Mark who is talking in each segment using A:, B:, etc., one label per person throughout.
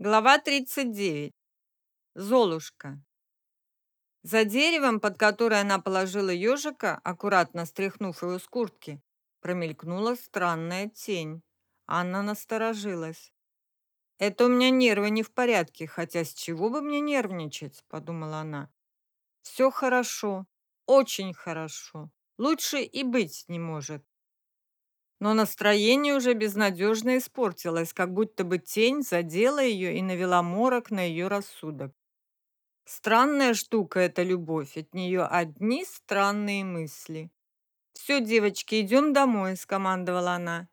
A: Глава 39. Золушка. За деревом, под которое она положила ежика, аккуратно стряхнув его с куртки, промелькнула странная тень. Анна насторожилась. «Это у меня нервы не в порядке, хотя с чего бы мне нервничать?» – подумала она. «Все хорошо, очень хорошо. Лучше и быть не может но настроение уже безнадежно испортилось, как будто бы тень задела ее и навела морок на ее рассудок. Странная штука эта любовь, от нее одни странные мысли. «Все, девочки, идем домой», — скомандовала она.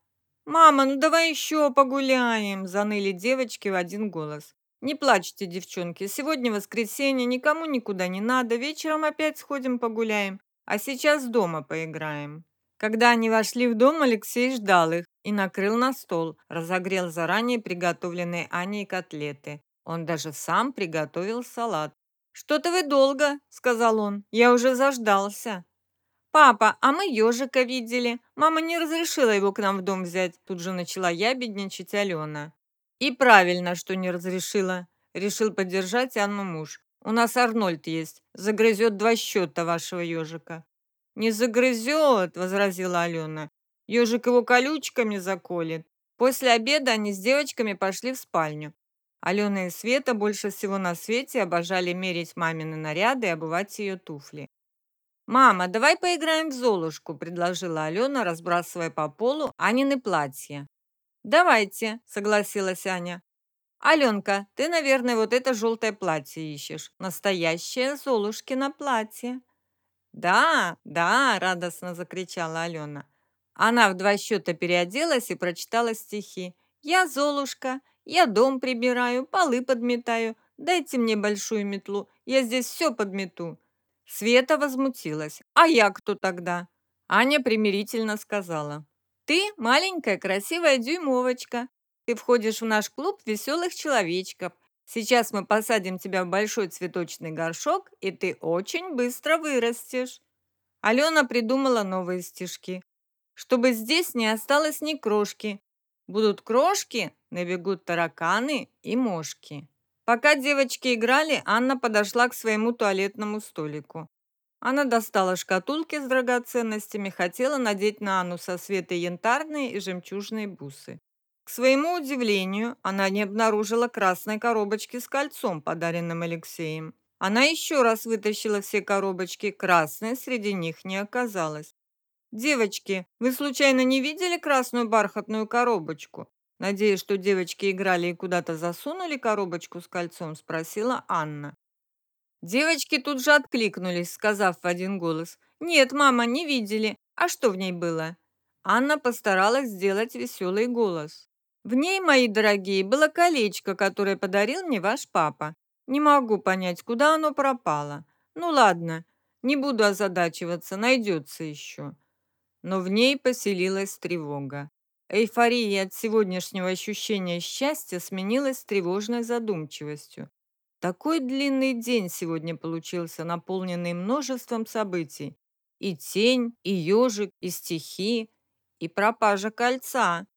A: «Мама, ну давай еще погуляем», — заныли девочки в один голос. «Не плачьте, девчонки, сегодня воскресенье, никому никуда не надо, вечером опять сходим погуляем, а сейчас дома поиграем». Когда они вошли в дом, Алексей ждал их и накрыл на стол, разогрел заранее приготовленные Аней котлеты. Он даже сам приготовил салат. «Что-то вы долго», — сказал он, — «я уже заждался». «Папа, а мы ежика видели. Мама не разрешила его к нам в дом взять», — тут же начала ябедничать Алена. «И правильно, что не разрешила», — решил поддержать Анну муж. «У нас Арнольд есть, загрызет два счета вашего ежика». «Не загрызет», — возразила Алена. «Ежик его колючками заколет». После обеда они с девочками пошли в спальню. Алена и Света больше всего на свете обожали мерить мамины наряды и обувать ее туфли. «Мама, давай поиграем в Золушку», — предложила Алена, разбрасывая по полу Анины платья. «Давайте», — согласилась Аня. «Аленка, ты, наверное, вот это желтое платье ищешь. Настоящее Золушкино платье». «Да, да!» – радостно закричала Алена. Она в два счета переоделась и прочитала стихи. «Я Золушка, я дом прибираю, полы подметаю. Дайте мне большую метлу, я здесь все подмету». Света возмутилась. «А я кто тогда?» Аня примирительно сказала. «Ты маленькая красивая дюймовочка. Ты входишь в наш клуб веселых человечков. Сейчас мы посадим тебя в большой цветочный горшок, и ты очень быстро вырастешь. Алена придумала новые стишки. Чтобы здесь не осталось ни крошки. Будут крошки, набегут тараканы и мошки. Пока девочки играли, Анна подошла к своему туалетному столику. Она достала шкатулки с драгоценностями, хотела надеть на Анну со Светой янтарные и жемчужные бусы. К своему удивлению, она не обнаружила красной коробочки с кольцом, подаренным Алексеем. Она еще раз вытащила все коробочки, красной среди них не оказалось. «Девочки, вы случайно не видели красную бархатную коробочку?» Надеясь, что девочки играли и куда-то засунули коробочку с кольцом, спросила Анна. Девочки тут же откликнулись, сказав в один голос. «Нет, мама, не видели. А что в ней было?» Анна постаралась сделать веселый голос. В ней, мои дорогие, было колечко, которое подарил мне ваш папа. Не могу понять, куда оно пропало. Ну ладно, не буду озадачиваться, найдется еще. Но в ней поселилась тревога. Эйфория от сегодняшнего ощущения счастья сменилась тревожной задумчивостью. Такой длинный день сегодня получился, наполненный множеством событий. И тень, и ежик, и стихи, и пропажа кольца.